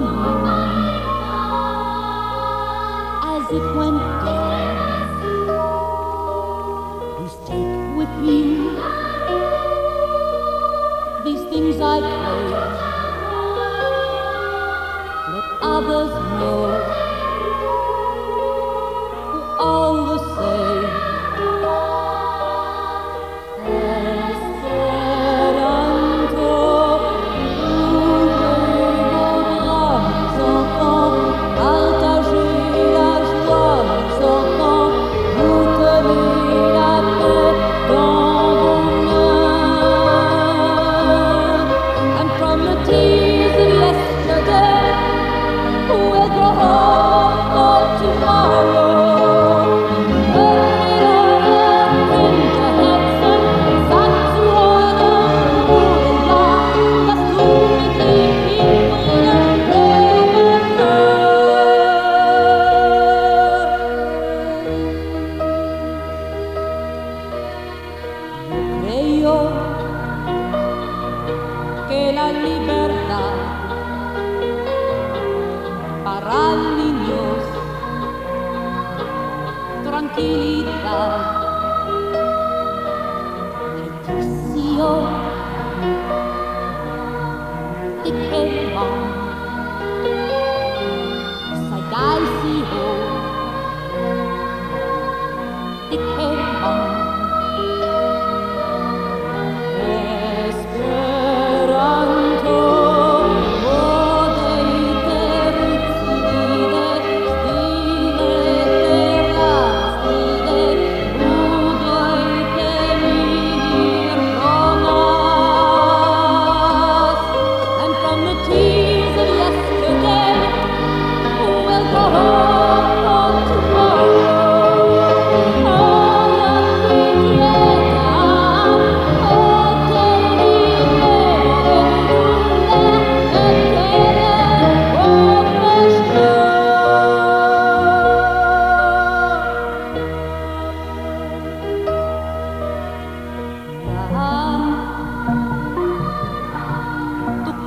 the as it went down. With you? These things I close. Let others know. e io che la libertad, para niños tranquilidad y